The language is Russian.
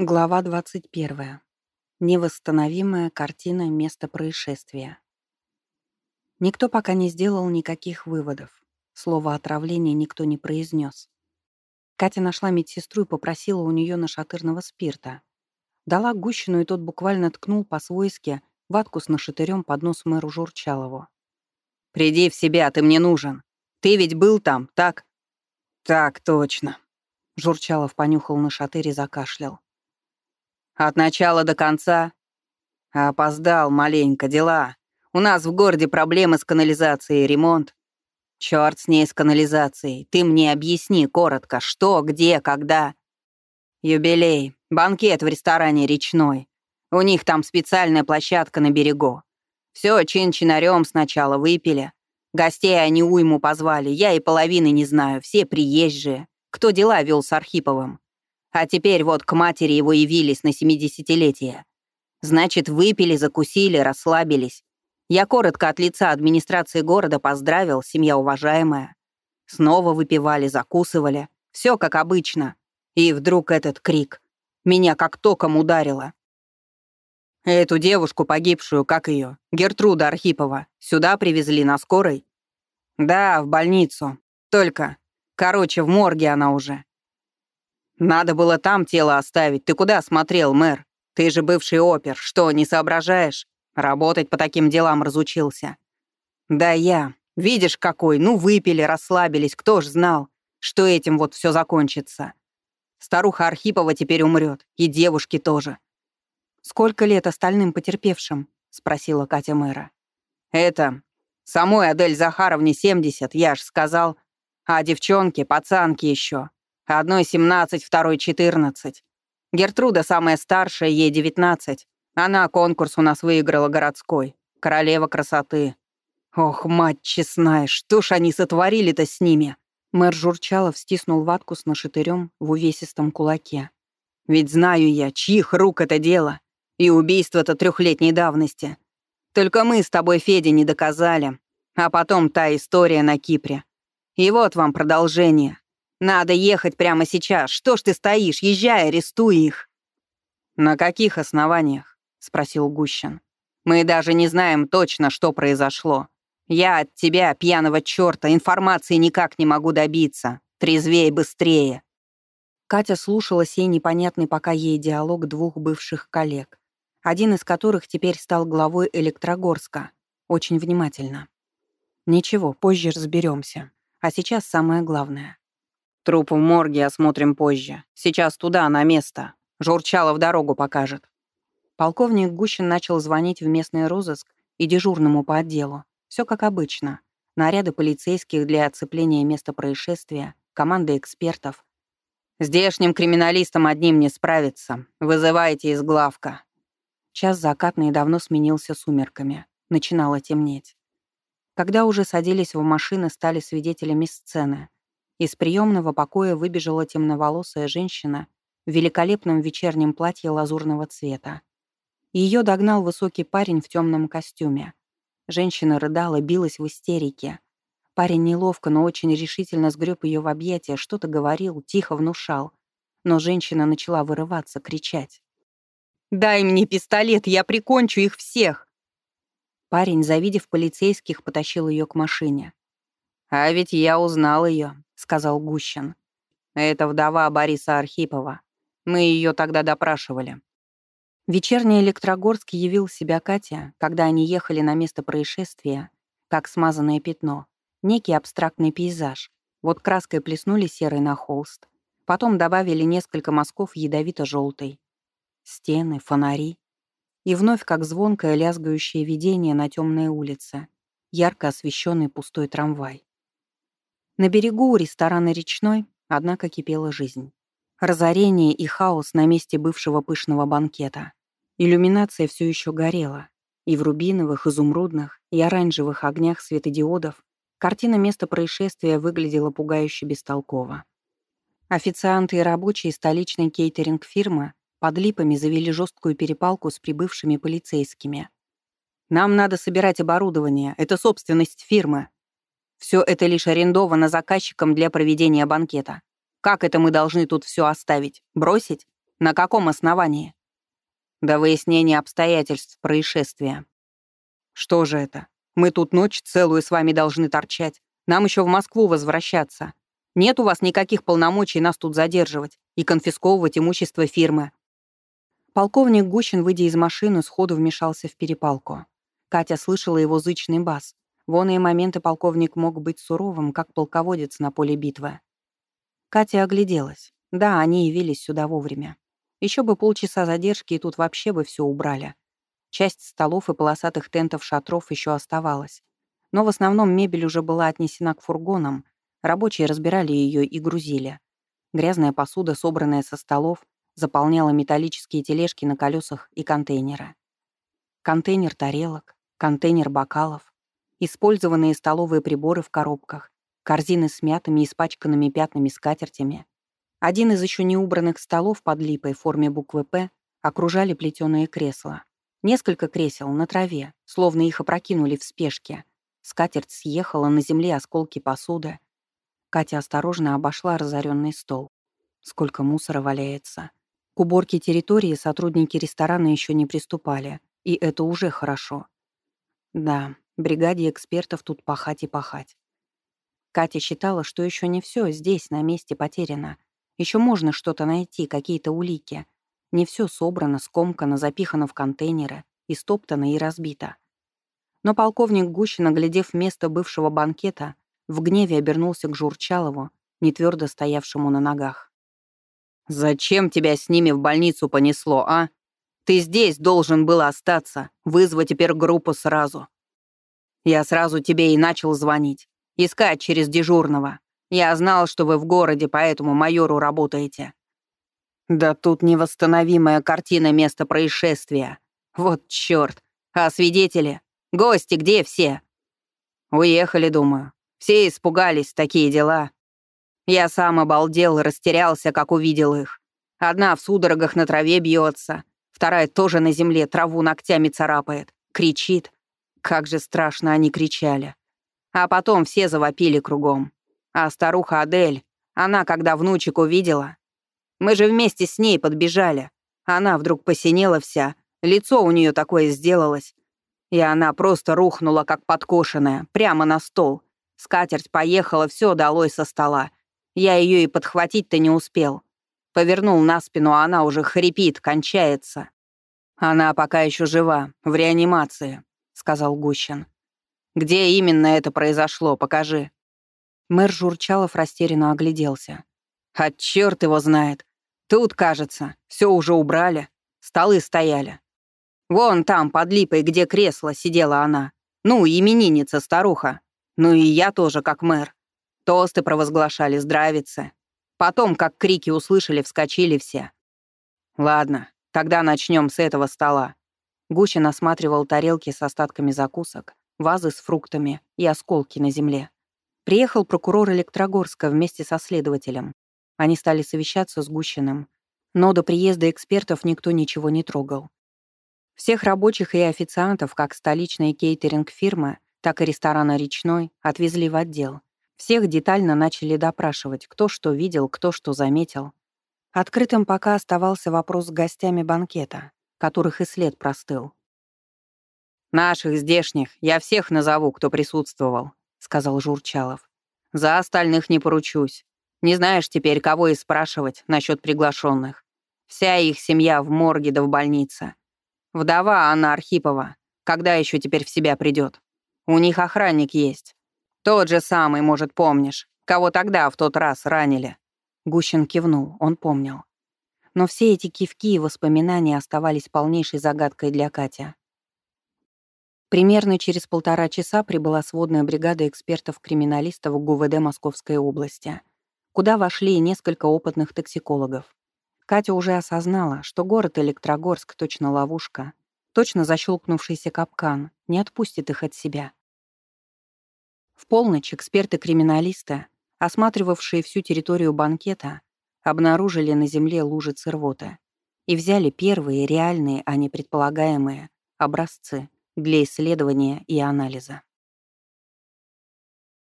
Глава 21. Невосстановимая картина места происшествия. Никто пока не сделал никаких выводов. Слово отравления никто не произнес. Катя нашла медсестру и попросила у нее нашатырного спирта. Дала Гущину, и тот буквально ткнул по-свойски ватку с нашатырем под нос мэру Журчалову. «Приди в себя, ты мне нужен. Ты ведь был там, так?» «Так точно». Журчалов понюхал нашатырь и закашлял. От начала до конца? Опоздал маленько, дела. У нас в городе проблемы с канализацией, ремонт. Чёрт с ней с канализацией. Ты мне объясни коротко, что, где, когда. Юбилей. Банкет в ресторане «Речной». У них там специальная площадка на берегу. Все чин-чинарем сначала выпили. Гостей они уйму позвали, я и половины не знаю, все приезжие. Кто дела вел с Архиповым? А теперь вот к матери его явились на семидесятилетие. Значит, выпили, закусили, расслабились. Я коротко от лица администрации города поздравил, семья уважаемая. Снова выпивали, закусывали. Все как обычно. И вдруг этот крик. Меня как током ударило. Эту девушку, погибшую, как ее, Гертруда Архипова, сюда привезли на скорой? Да, в больницу. Только, короче, в морге она уже. «Надо было там тело оставить. Ты куда смотрел, мэр? Ты же бывший опер. Что, не соображаешь? Работать по таким делам разучился». «Да я. Видишь, какой. Ну, выпили, расслабились. Кто ж знал, что этим вот все закончится. Старуха Архипова теперь умрет. И девушки тоже». «Сколько лет остальным потерпевшим?» — спросила Катя мэра. «Это... Самой Адель Захаровне 70, я ж сказал. А девчонки, пацанки еще. Одной семнадцать, второй четырнадцать. Гертруда самая старшая, ей девятнадцать. Она конкурс у нас выиграла городской. Королева красоты. Ох, мать честная, что ж они сотворили-то с ними? Мэр Журчалов стиснул ватку с нашатырем в увесистом кулаке. Ведь знаю я, чьих рук это дело. И убийство-то трехлетней давности. Только мы с тобой, Федя, не доказали. А потом та история на Кипре. И вот вам продолжение. «Надо ехать прямо сейчас. Что ж ты стоишь? Езжай, арестуй их». «На каких основаниях?» — спросил Гущин. «Мы даже не знаем точно, что произошло. Я от тебя, пьяного чёрта, информации никак не могу добиться. Трезвей быстрее». Катя слушала сей непонятный пока ей диалог двух бывших коллег, один из которых теперь стал главой Электрогорска, очень внимательно. «Ничего, позже разберемся. А сейчас самое главное. Труп в морге осмотрим позже. Сейчас туда, на место. Журчало в дорогу покажет». Полковник Гущин начал звонить в местный розыск и дежурному по отделу. Все как обычно. Наряды полицейских для оцепления места происшествия, команда экспертов. «Здешним криминалистам одним не справиться. Вызывайте из главка». Час закатный давно сменился сумерками. Начинало темнеть. Когда уже садились в машины, стали свидетелями сцены — из приемного покоя выбежала темноволосая женщина в великолепном вечернем платье лазурного цвета. Ее догнал высокий парень в темном костюме. Женщина рыдала, билась в истерике. Парень неловко, но очень решительно сгреб ее в объятия, что-то говорил, тихо внушал. Но женщина начала вырываться, кричать. «Дай мне пистолет, я прикончу их всех!» Парень, завидев полицейских, потащил ее к машине. «А ведь я узнал ее сказал Гущин. «Это вдова Бориса Архипова. Мы ее тогда допрашивали». Вечерний Электрогорск явил себя Катя, когда они ехали на место происшествия, как смазанное пятно, некий абстрактный пейзаж. Вот краской плеснули серый на холст. Потом добавили несколько мазков ядовито-желтой. Стены, фонари. И вновь как звонкое лязгающее видение на темной улице. Ярко освещенный пустой трамвай. На берегу у ресторана «Речной», однако, кипела жизнь. Разорение и хаос на месте бывшего пышного банкета. Иллюминация все еще горела. И в рубиновых, изумрудных и оранжевых огнях светодиодов картина места происшествия выглядела пугающе бестолково. Официанты и рабочие столичной кейтеринг-фирмы под липами завели жесткую перепалку с прибывшими полицейскими. «Нам надо собирать оборудование, это собственность фирмы», все это лишь арендовано заказчиком для проведения банкета. Как это мы должны тут все оставить? Бросить? На каком основании? До выяснения обстоятельств происшествия. Что же это? Мы тут ночь целую с вами должны торчать. Нам еще в Москву возвращаться. Нет у вас никаких полномочий нас тут задерживать и конфисковывать имущество фирмы. Полковник Гущин, выйдя из машины, сходу вмешался в перепалку. Катя слышала его зычный бас. В оные моменты полковник мог быть суровым, как полководец на поле битвы. Катя огляделась. Да, они явились сюда вовремя. Еще бы полчаса задержки, и тут вообще бы все убрали. Часть столов и полосатых тентов шатров еще оставалась. Но в основном мебель уже была отнесена к фургонам. Рабочие разбирали ее и грузили. Грязная посуда, собранная со столов, заполняла металлические тележки на колесах и контейнеры. Контейнер тарелок, контейнер бокалов, использованные столовые приборы в коробках, корзины с мятыми и испачканными пятнами скатертями, один из еще не убранных столов под липой в форме буквы «П» окружали плетеные кресла. Несколько кресел на траве, словно их опрокинули в спешке. Скатерть съехала, на земле осколки посуды. Катя осторожно обошла разоренный стол. Сколько мусора валяется. К уборке территории сотрудники ресторана еще не приступали, и это уже хорошо. Да, бригаде экспертов тут пахать и пахать. Катя считала, что еще не все здесь, на месте потеряно — еще можно что-то найти, какие-то улики. Не все собрано, скомкано, запихано в контейнеры, истоптано и разбито. Но полковник Гущин, оглядев место бывшего банкета, в гневе обернулся к Журчалову, не твердо стоявшему на ногах. «Зачем тебя с ними в больницу понесло, а? Ты здесь должен был остаться, вызвать теперь группу сразу. Я сразу тебе и начал звонить, искать через дежурного. Я знал, что вы в городе, поэтому майору работаете. Да тут невосстановимая картина места происшествия. Вот чёрт. А свидетели? Гости где все? Уехали, думаю. Все испугались, такие дела. Я сам обалдел, растерялся, как увидел их. Одна в судорогах на траве бьется, вторая тоже на земле траву ногтями царапает, кричит. Как же страшно они кричали. А потом все завопили кругом. А старуха Адель, она когда внучек увидела... Мы же вместе с ней подбежали. Она вдруг посинела вся, лицо у нее такое сделалось. И она просто рухнула, как подкошенная, прямо на стол. Скатерть поехала, все долой со стола. Я ее и подхватить-то не успел. Повернул на спину, а она уже хрипит, кончается. Она пока еще жива, в реанимации, сказал Гущин. Где именно это произошло, покажи. Мэр Журчалов растерянно огляделся. «А черт его знает! Тут, кажется, все уже убрали. Столы стояли. Вон там, под липой, где кресло, сидела она. Ну, именинница, старуха. Ну и я тоже, как мэр. Тосты провозглашали, здравицы. Потом, как крики услышали, вскочили все. Ладно, тогда начнем с этого стола. Гущин осматривал тарелки с остатками закусок, вазы с фруктами и осколки на земле. Приехал прокурор Электрогорска вместе со следователем. Они стали совещаться с Гущиным. Но до приезда экспертов никто ничего не трогал. Всех рабочих и официантов, как столичные кейтеринг-фирмы, так и ресторана «Речной», отвезли в отдел. Всех детально начали допрашивать, кто что видел, кто что заметил. Открытым пока оставался вопрос с гостями банкета, которых и след простыл. «Наших здешних я всех назову, кто присутствовал», — сказал Журчалов. «За остальных не поручусь. Не знаешь теперь, кого и спрашивать насчет приглашенных. Вся их семья в морге да в больнице. Вдова Анна Архипова. Когда еще теперь в себя придет? У них охранник есть. Тот же самый, может, помнишь, кого тогда в тот раз ранили». Гущин кивнул, он помнил. Но все эти кивки и воспоминания оставались полнейшей загадкой для Катя. Примерно через полтора часа прибыла сводная бригада экспертов-криминалистов ГУВД Московской области, куда вошли несколько опытных токсикологов. Катя уже осознала, что город Электрогорск точно ловушка, точно защелкнувшийся капкан, не отпустит их от себя. В полночь эксперты-криминалисты, осматривавшие всю территорию банкета, обнаружили на земле лужицы рвоты и взяли первые реальные, а не предполагаемые, образцы для исследования и анализа.